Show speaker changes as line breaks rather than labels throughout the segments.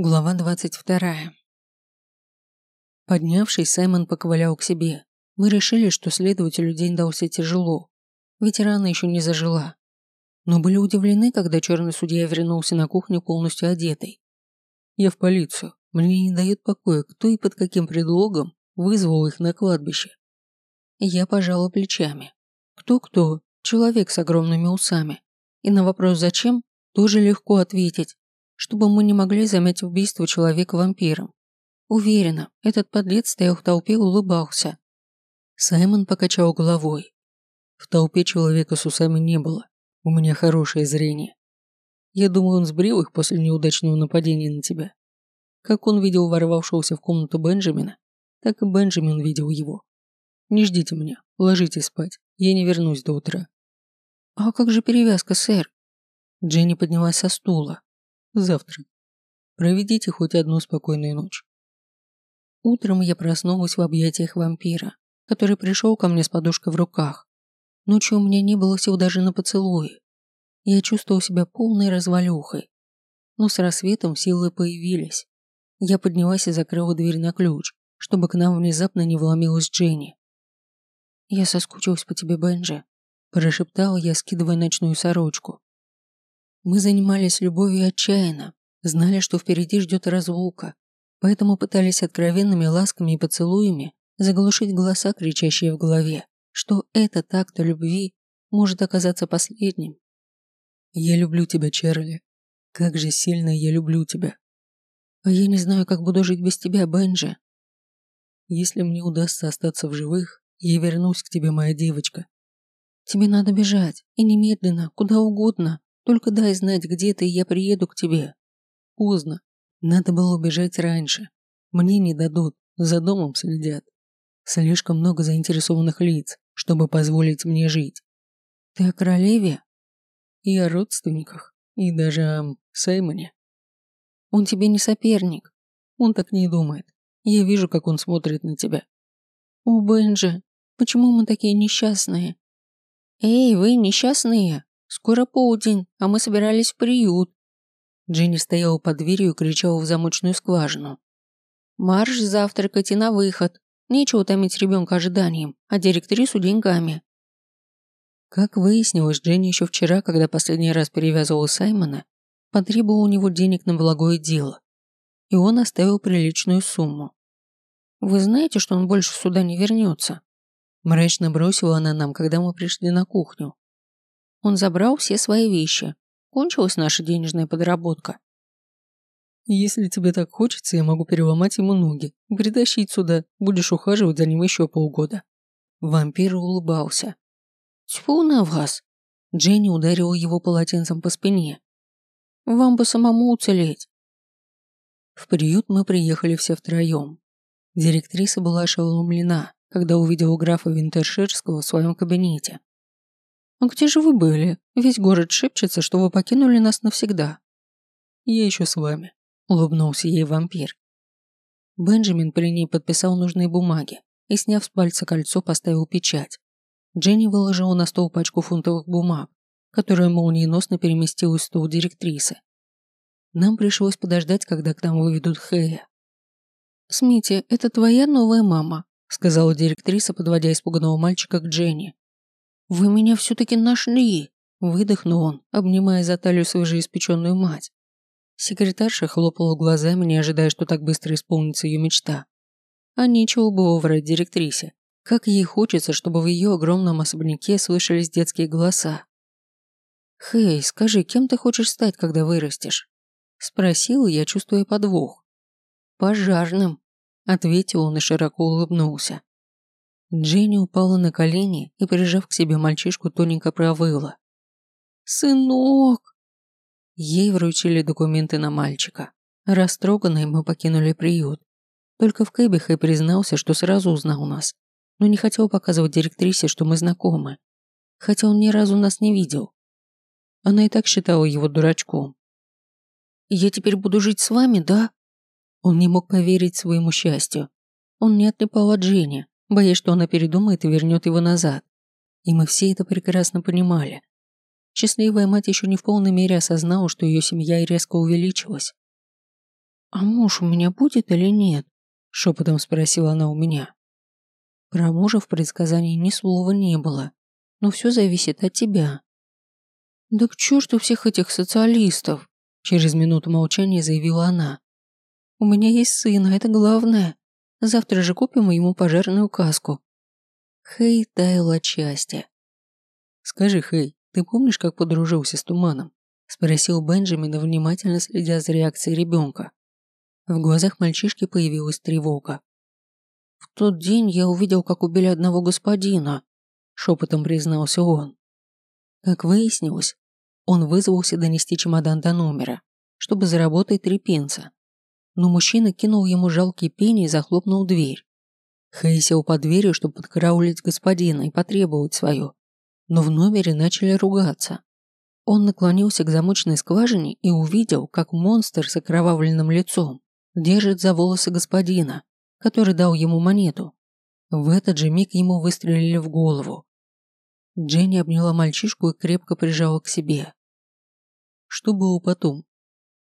Глава двадцать вторая. Поднявшись, Саймон поковылял к себе. Мы решили, что следователю день дался тяжело, ведь рана еще не зажила. Но были удивлены, когда черный судья вернулся на кухню полностью одетый. Я в полицию. Мне не дает покоя, кто и под каким предлогом вызвал их на кладбище. Я пожала плечами. Кто-кто? Человек с огромными усами. И на вопрос «зачем?» тоже легко ответить чтобы мы не могли заметить убийство человека вампиром. Уверена, этот подлец стоял в толпе и улыбался. Саймон покачал головой. В толпе человека с усами не было. У меня хорошее зрение. Я думаю, он сбрил их после неудачного нападения на тебя. Как он видел ворвавшегося в комнату Бенджамина, так и Бенджамин видел его. Не ждите меня, ложитесь спать, я не вернусь до утра. А как же перевязка, сэр? Дженни поднялась со стула, Завтра. Проведите хоть одну спокойную ночь. Утром я проснулась в объятиях вампира, который пришел ко мне с подушкой в руках. Ночью у меня не было сил даже на поцелуи. Я чувствовал себя полной развалюхой. Но с рассветом силы появились. Я поднялась и закрыла дверь на ключ, чтобы к нам внезапно не вломилась Дженни. «Я соскучилась по тебе, Бенджи», – прошептала я, скидывая ночную сорочку. Мы занимались любовью отчаянно, знали, что впереди ждет разлука, поэтому пытались откровенными ласками и поцелуями заглушить голоса, кричащие в голове, что этот акт любви может оказаться последним. «Я люблю тебя, Чарли. Как же сильно я люблю тебя. А я не знаю, как буду жить без тебя, Бенджи. Если мне удастся остаться в живых, я вернусь к тебе, моя девочка. Тебе надо бежать, и немедленно, куда угодно. Только дай знать, где ты, и я приеду к тебе. Поздно. Надо было убежать раньше. Мне не дадут, за домом следят. Слишком много заинтересованных лиц, чтобы позволить мне жить. Ты о королеве? И о родственниках, и даже о Саймоне. Он тебе не соперник. Он так не думает. Я вижу, как он смотрит на тебя. О, Бенджи, почему мы такие несчастные? Эй, вы несчастные? Скоро полдень, а мы собирались в приют. Дженни стояла под дверью и кричала в замочную скважину. Марш завтракать и на выход. Нечего томить ребенка ожиданием, а директрису деньгами. Как выяснилось, Дженни еще вчера, когда последний раз перевязывала Саймона, потребовала у него денег на благое дело. И он оставил приличную сумму. «Вы знаете, что он больше сюда не вернется?» Мрачно бросила она нам, когда мы пришли на кухню. Он забрал все свои вещи. Кончилась наша денежная подработка. Если тебе так хочется, я могу переломать ему ноги, притащить сюда, будешь ухаживать за ним еще полгода. Вампир улыбался. Тьфу на вас. Дженни ударила его полотенцем по спине. Вам бы самому уцелеть. В приют мы приехали все втроем. Директриса была ошеломлена, когда увидела графа Винтерширского в своем кабинете. «А где же вы были? Весь город шепчется, что вы покинули нас навсегда». «Я еще с вами», – улыбнулся ей вампир. Бенджамин при ней подписал нужные бумаги и, сняв с пальца кольцо, поставил печать. Дженни выложила на стол пачку фунтовых бумаг, которая молниеносно переместилась в стол директрисы. Нам пришлось подождать, когда к нам выведут Хэя. «Смити, это твоя новая мама», – сказала директриса, подводя испуганного мальчика к Дженни. «Вы меня все-таки нашли!» – выдохнул он, обнимая за талию свежеиспеченную мать. Секретарша хлопала глазами, не ожидая, что так быстро исполнится ее мечта. А нечего было врать директрисе. Как ей хочется, чтобы в ее огромном особняке слышались детские голоса. «Хей, скажи, кем ты хочешь стать, когда вырастешь?» Спросила я, чувствуя подвох. «Пожарным», – ответил он и широко улыбнулся. Дженни упала на колени и, прижав к себе мальчишку, тоненько провыла. «Сынок!» Ей вручили документы на мальчика. Растроганные мы покинули приют. Только в Кэбе Хэй признался, что сразу узнал нас, но не хотел показывать директрисе, что мы знакомы. Хотя он ни разу нас не видел. Она и так считала его дурачком. «Я теперь буду жить с вами, да?» Он не мог поверить своему счастью. Он не отлипал от Жени, боясь, что она передумает и вернет его назад. И мы все это прекрасно понимали. Счастливая мать еще не в полной мере осознала, что ее семья резко увеличилась. «А муж у меня будет или нет?» – шепотом спросила она у меня. Про мужа в предсказании ни слова не было, но все зависит от тебя. «Да к черту всех этих социалистов!» – через минуту молчания заявила она. «У меня есть сын, а это главное. Завтра же купим ему пожарную каску». Хей таял от счастья. «Скажи, Хей, ты помнишь, как подружился с Туманом?» – спросил Бенджамин, внимательно следя за реакцией ребенка. В глазах мальчишки появилась тревога. «В тот день я увидел, как убили одного господина», – шепотом признался он. Как выяснилось, он вызвался донести чемодан до номера, чтобы заработать три пенса. Но мужчина кинул ему жалкий пени и захлопнул дверь. Хэй сел под дверью, чтобы подкараулить господина и потребовать свое. Но в номере начали ругаться. Он наклонился к замочной скважине и увидел, как монстр с окровавленным лицом держит за волосы господина, который дал ему монету. В этот же миг ему выстрелили в голову. Дженни обняла мальчишку и крепко прижала к себе. Что было потом?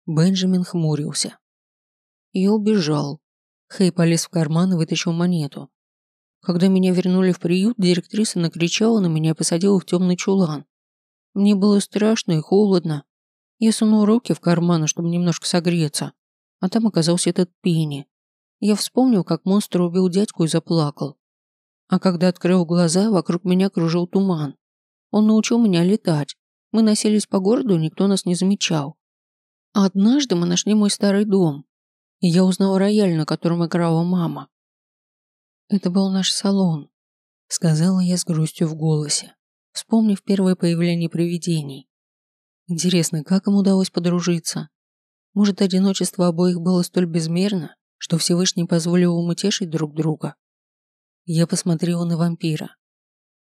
Бенджамин хмурился. Я убежал. Хей полез в карман и вытащил монету. Когда меня вернули в приют, директриса накричала на меня и посадила в темный чулан. Мне было страшно и холодно. Я сунул руки в карманы, чтобы немножко согреться а там оказался этот Пенни. Я вспомнил, как монстр убил дядьку и заплакал. А когда открыл глаза, вокруг меня кружил туман. Он научил меня летать. Мы носились по городу, и никто нас не замечал. А однажды мы нашли мой старый дом, и я узнал рояль, на котором играла мама. Это был наш салон, сказала я с грустью в голосе, вспомнив первое появление привидений. Интересно, как им удалось подружиться? Может, одиночество обоих было столь безмерно, что Всевышний позволил им утешить друг друга? Я посмотрела на вампира.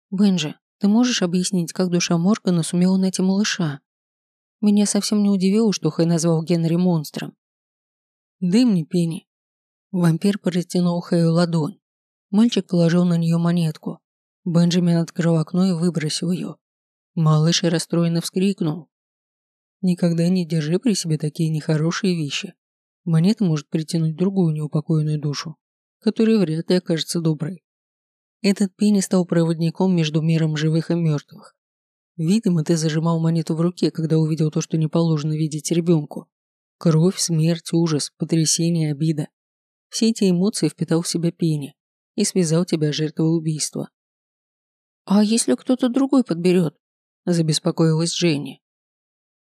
«Бенджи, ты можешь объяснить, как душа Моргана сумела найти малыша? Меня совсем не удивило, что Хэй назвал Генри монстром. «Дай мне пени». Вампир протянул Хэю ладонь. Мальчик положил на нее монетку. Бенджамин открыл окно и выбросил ее. Малыш расстроенно вскрикнул. Никогда не держи при себе такие нехорошие вещи. Монета может притянуть другую неупокоенную душу, которая вряд ли окажется доброй. Этот Пенни стал проводником между миром живых и мертвых. Видимо, ты зажимал монету в руке, когда увидел то, что не положено видеть ребенку. Кровь, смерть, ужас, потрясение, обида. Все эти эмоции впитал в себя Пенни и связал тебя жертвой убийства. «А если кто-то другой подберет?» – забеспокоилась Дженни.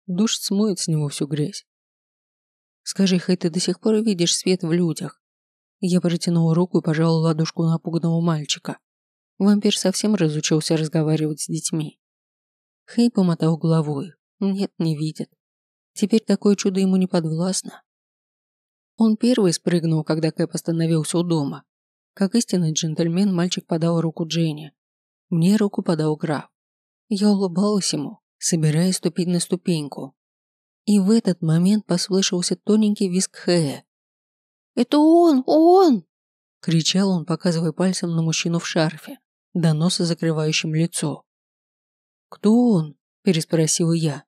Душ смоет с него всю грязь. Скажи, Хэй, ты до сих пор видишь свет в людях? Я протянула руку и пожала ладошку напуганного мальчика. Вампир совсем разучился разговаривать с детьми. Хэй помотал головой. Нет, не видит. Теперь такое чудо ему не подвластно. Он первый спрыгнул, когда Кэп остановился у дома. Как истинный джентльмен, мальчик подал руку Дженни. Мне руку подал граф. Я улыбалась ему, собираясь ступить на ступеньку. И в этот момент послышался тоненький визг Хэя. «Это он! Он!» – кричал он, показывая пальцем на мужчину в шарфе, до носа закрывающим лицо. «Кто он?» – переспросила я,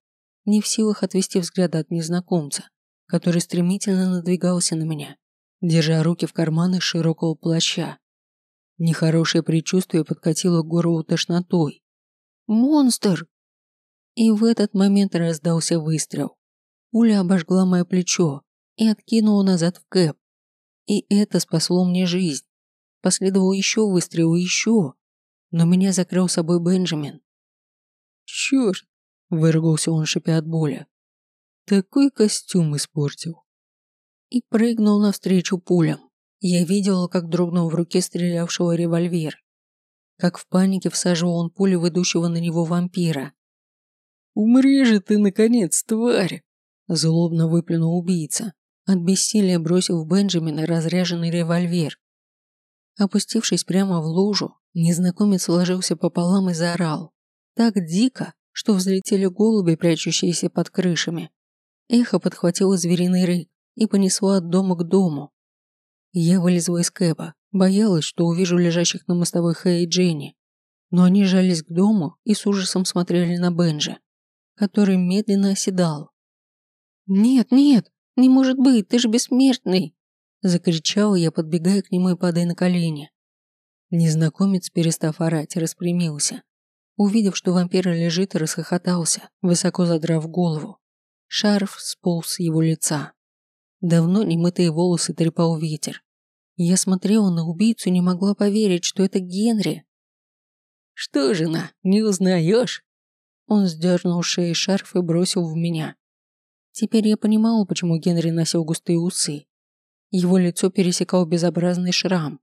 не в силах отвести взгляд от незнакомца, который стремительно надвигался на меня, держа руки в карманы широкого плаща. Нехорошее предчувствие подкатило к горлу тошнотой. «Монстр!» И в этот момент раздался выстрел. Пуля обожгла мое плечо и откинула назад в кэп. И это спасло мне жизнь. Последовал еще выстрел и еще. Но меня закрыл собой Бенджамин. «Черт!» – выругался он, шипя от боли. «Такой костюм испортил!» И прыгнул навстречу пулям. Я видела, как дрогнул в руке стрелявшего револьвер. Как в панике всаживал он пули ведущего на него вампира. «Умри же ты, наконец, тварь!» Злобно выплюнул убийца, от бессилия бросив в Бенджамина разряженный револьвер. Опустившись прямо в лужу, незнакомец ложился пополам и заорал. Так дико, что взлетели голуби, прячущиеся под крышами. Эхо подхватило звериный рык и понесло от дома к дому. Я вылезла из кэба, боялась, что увижу лежащих на мостовой Хэй и Дженни. Но они жались к дому и с ужасом смотрели на Бенджи который медленно оседал. «Нет, нет!» Не может быть, ты же бессмертный!» Закричала я, подбегая к нему и падая на колени. Незнакомец, перестав орать, распрямился. Увидев, что вампир лежит, расхохотался, высоко задрав голову. Шарф сполз с его лица. Давно немытые волосы трепал ветер. Я смотрела на убийцу и не могла поверить, что это Генри. «Что, жена, не узнаешь?» Он сдернул шеи шарф и бросил в меня. Теперь я понимала, почему Генри носил густые усы. Его лицо пересекал безобразный шрам.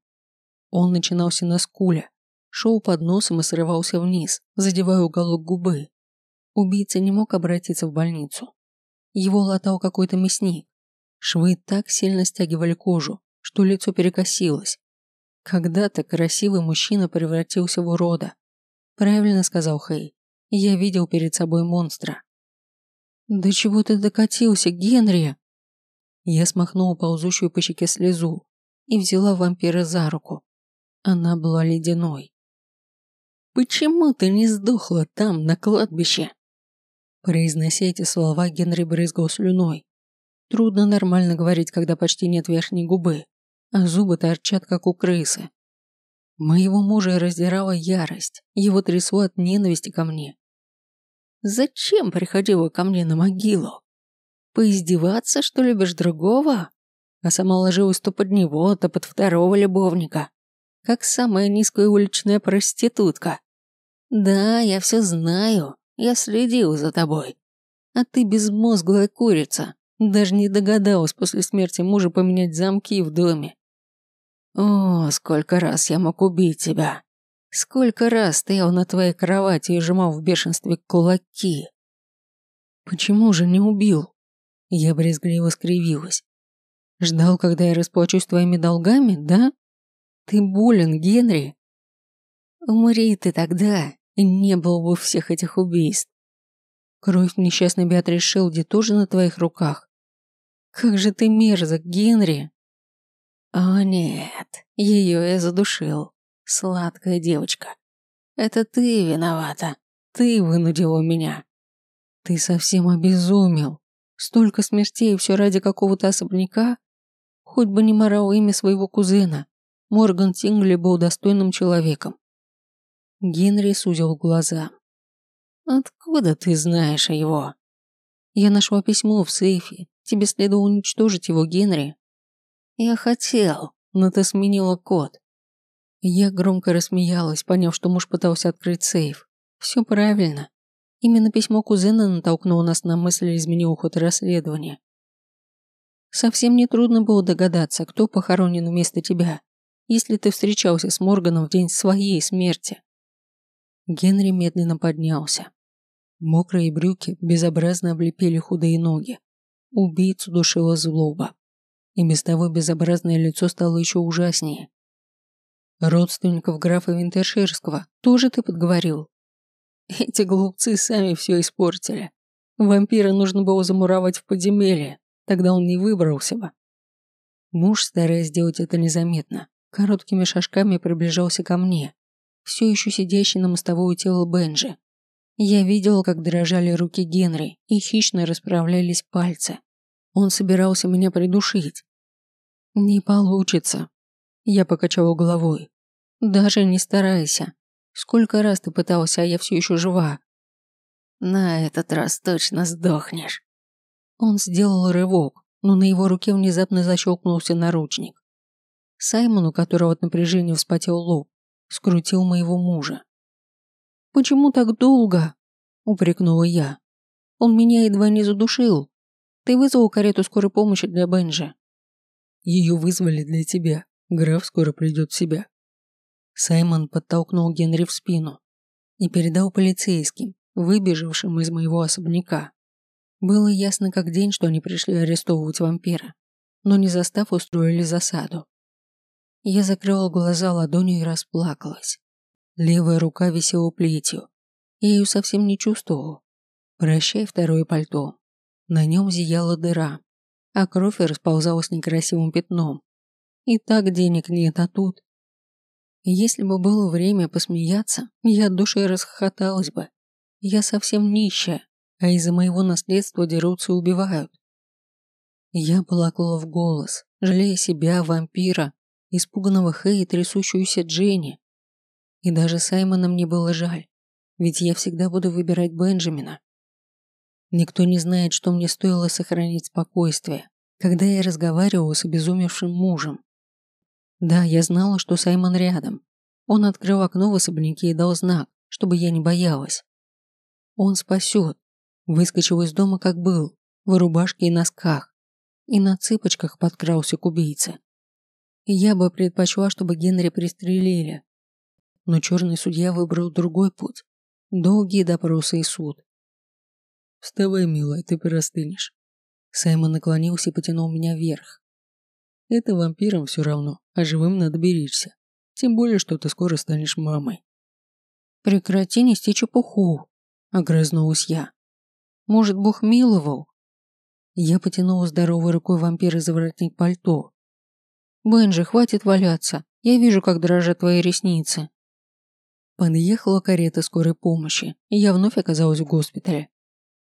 Он начинался на скуле, шел под носом и срывался вниз, задевая уголок губы. Убийца не мог обратиться в больницу. Его латал какой-то мясник. Швы так сильно стягивали кожу, что лицо перекосилось. Когда-то красивый мужчина превратился в урода. Правильно сказал Хей. Я видел перед собой монстра. «Да чего ты докатился, Генри?» Я смахнула ползущую по щеке слезу и взяла вампира за руку. Она была ледяной. «Почему ты не сдохла там, на кладбище?» Произнося эти слова, Генри брызгал слюной. Трудно нормально говорить, когда почти нет верхней губы, а зубы торчат, как у крысы. Моего мужа раздирала ярость, его трясло от ненависти ко мне. Зачем приходила ко мне на могилу? Поиздеваться, что любишь другого? А сама ложилась то под него, то под второго любовника. Как самая низкая уличная проститутка. Да, я все знаю. Я следил за тобой. А ты безмозглая курица. Даже не догадалась после смерти мужа поменять замки в доме. О, сколько раз я мог убить тебя. Сколько раз стоял на твоей кровати и сжимал в бешенстве кулаки. Почему же не убил? Я брезгливо скривилась. Ждал, когда я расплачусь твоими долгами, да? Ты болен, Генри. Умри ты тогда, и не было бы всех этих убийств. Кровь несчастной Беатрис Шелди тоже на твоих руках. Как же ты мерзок, Генри. О нет, ее я задушил. Сладкая девочка. Это ты виновата. Ты вынудила меня. Ты совсем обезумел. Столько смертей все ради какого-то особняка? Хоть бы не морал имя своего кузена. Морган Тингли был достойным человеком. Генри сузил глаза. «Откуда ты знаешь его?» «Я нашла письмо в сейфе. Тебе следовало уничтожить его, Генри». «Я хотел, но ты сменила код. Я громко рассмеялась, поняв, что муж пытался открыть сейф. Все правильно. Именно письмо кузена натолкнуло нас на мысль изменил ход расследования. Совсем не трудно было догадаться, кто похоронен вместо тебя, если ты встречался с Морганом в день своей смерти. Генри медленно поднялся. Мокрые брюки безобразно облепили худые ноги. Убийцу душила злоба. И без того безобразное лицо стало еще ужаснее. Родственников графа Винтерширского тоже ты подговорил? Эти глупцы сами все испортили. Вампира нужно было замуровать в подземелье, тогда он не выбрался бы. Муж, стараясь сделать это незаметно, короткими шажками приближался ко мне, все еще сидящий на мостовую тело Бенджи. Я видела, как дрожали руки Генри и хищно расправлялись пальцы. Он собирался меня придушить. «Не получится», – я покачала головой. Даже не старайся. Сколько раз ты пытался, а я все еще жива. На этот раз точно сдохнешь. Он сделал рывок, но на его руке внезапно защелкнулся наручник. Саймон, у которого от напряжения вспотел лоб, скрутил моего мужа. «Почему так долго?» – упрекнула я. «Он меня едва не задушил. Ты вызвал карету скорой помощи для Бенджи». «Ее вызвали для тебя. Граф скоро придет в себя. Саймон подтолкнул Генри в спину и передал полицейским, выбежавшим из моего особняка. Было ясно как день, что они пришли арестовывать вампира, но не застав устроили засаду. Я закрыла глаза ладонью и расплакалась. Левая рука висела плетью. Я ее совсем не чувствовала. Прощай второе пальто. На нем зияла дыра, а кровь расползалась некрасивым пятном. И так денег нет, а тут если бы было время посмеяться, я от души расхохоталась бы. Я совсем нищая, а из-за моего наследства дерутся и убивают. Я плакала в голос, жалея себя, вампира, испуганного Хэй и трясущуюся Дженни. И даже Саймона мне было жаль, ведь я всегда буду выбирать Бенджамина. Никто не знает, что мне стоило сохранить спокойствие, когда я разговаривала с обезумевшим мужем. Да, я знала, что Саймон рядом. Он открыл окно в особняке и дал знак, чтобы я не боялась. Он спасет. Выскочил из дома, как был, в рубашке и носках, и на цыпочках подкрался к убийце. Я бы предпочла, чтобы Генри пристрелили. Но черный судья выбрал другой путь. Долгие допросы и суд. «Вставай, милая, ты простынешь». Саймон наклонился и потянул меня вверх. «Это вампирам все равно, а живым надо беречься. Тем более, что ты скоро станешь мамой». «Прекрати нести чепуху», — огрызнулась я. «Может, Бог миловал?» Я потянула здоровой рукой вампира за воротник пальто. «Бенджи, хватит валяться. Я вижу, как дрожат твои ресницы». Подъехала карета скорой помощи, и я вновь оказалась в госпитале.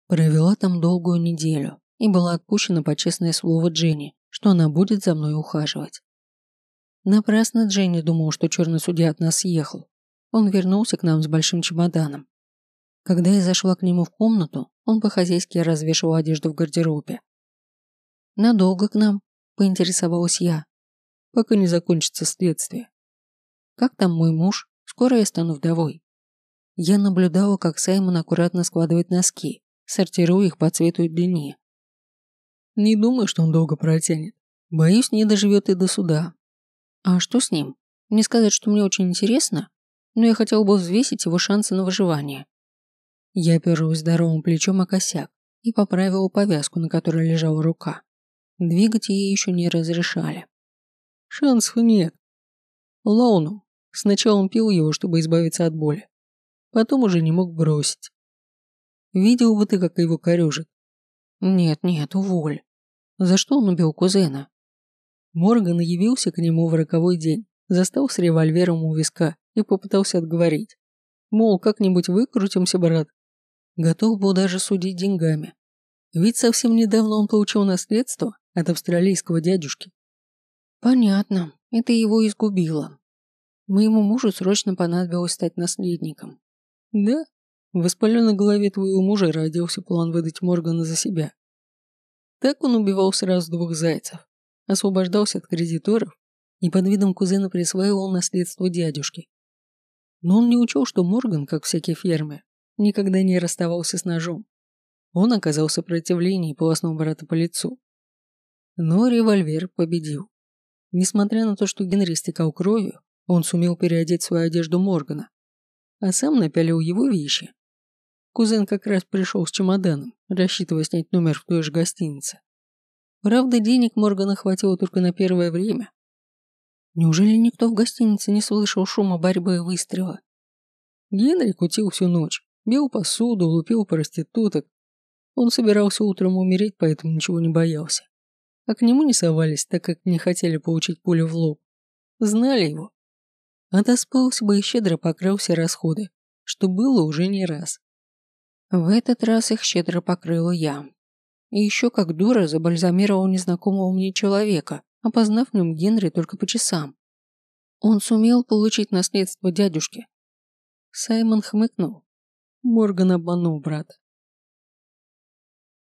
Провела там долгую неделю и была отпущена по честное слово Дженни, что она будет за мной ухаживать. Напрасно Дженни думал, что черный судья от нас съехал. Он вернулся к нам с большим чемоданом. Когда я зашла к нему в комнату, он по-хозяйски развешивал одежду в гардеробе. «Надолго к нам?» – поинтересовалась я.
«Пока не закончится следствие».
«Как там мой муж? Скоро я стану вдовой». Я наблюдала, как Саймон аккуратно складывает носки, сортирую их по цвету и длине.
Не думаю, что он долго протянет. Боюсь, не доживет и до суда.
А что с ним? Не сказать, что мне очень интересно, но я хотел бы взвесить его шансы на выживание. Я оперлась здоровым плечом о косяк и поправила повязку, на которой лежала рука. Двигать ей еще не разрешали.
Шансов нет. Лауну. Сначала он пил его, чтобы избавиться от боли. Потом уже не мог бросить. Видел бы ты, как его корежит.
Нет, нет, уволь. За что он убил кузена?
Морган явился к нему в роковой день, застал с револьвером у виска и попытался отговорить. Мол, как-нибудь выкрутимся, брат. Готов был даже судить деньгами. Ведь совсем недавно он получил наследство от австралийского дядюшки.
Понятно, это его изгубило. Моему мужу срочно понадобилось стать наследником.
Да, в воспаленной голове твоего мужа родился план выдать Моргана за себя. Так он убивал сразу двух зайцев, освобождался от кредиторов и под видом кузена присваивал наследство дядюшки. Но он не учел, что Морган, как всякий фермер, никогда не расставался с ножом. Он оказал сопротивление и полоснул брата по лицу. Но револьвер победил. Несмотря на то, что Генри стекал кровью, он сумел переодеть свою одежду Моргана, а сам напялил его вещи Кузен как раз пришел с чемоданом, рассчитывая снять номер в той же гостинице. Правда, денег Моргана хватило только на первое время.
Неужели никто в гостинице не слышал шума борьбы и выстрела?
Генри кутил всю ночь, бил посуду, лупил проституток. Он собирался утром умереть, поэтому ничего не боялся. А к нему не совались, так как не хотели получить пулю в лоб. Знали его. Отоспался бы и щедро покрыл все расходы, что было уже не раз.
В этот раз их щедро покрыла я. И еще как дура забальзамировал незнакомого мне человека, опознав в нем Генри только по часам. Он сумел получить наследство дядюшки.
Саймон хмыкнул. Морган обманул брат.